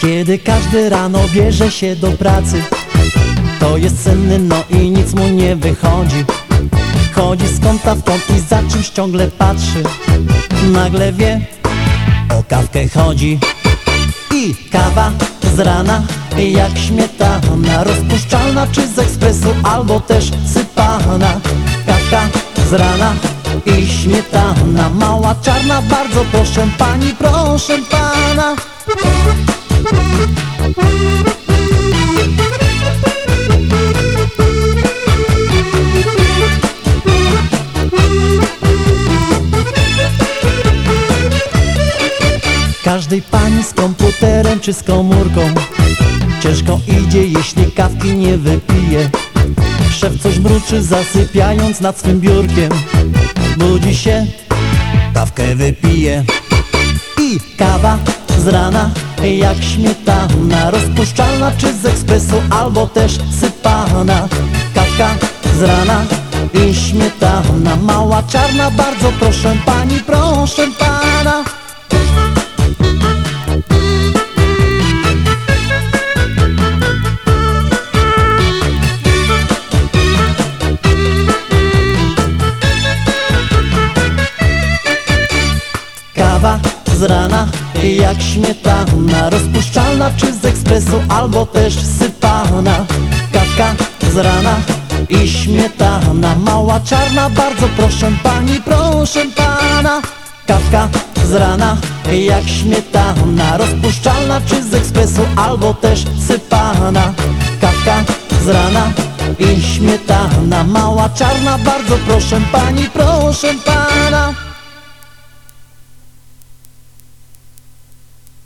Kiedy każdy rano bierze się do pracy To jest senny, no i nic mu nie wychodzi. Chodzi z kąta w kąt i za czymś ciągle patrzy. Nagle wie, o kawkę chodzi. I kawa z rana jak śmietana Rozpuszczalna czy z ekspresu albo też sypana. Kawka z rana i śmietana Mała czarna, bardzo proszę pani, proszę pana Każdej pani z komputerem czy z komórką Ciężko idzie, jeśli kawki nie wypije. Szef coś mruczy, zasypiając nad swym biurkiem. Budzi się, kawkę wypije. I kawa z rana, jak śmietana Rozpuszczalna czy z ekspresu, albo też sypana. Kawka z rana i śmietana Mała czarna, bardzo proszę pani, proszę pana. Kawa z rana. Jak śmietana Rozpuszczalna czy z ekspresu albo też sypana. Kawka z rana i śmietana. Mała czarna, bardzo proszę pani, proszę pana. Kawka z rana jak śmietana Rozpuszczalna czy z ekspresu albo też sypana. Kawka z rana i śmietana. Mała czarna, bardzo proszę pani, proszę pana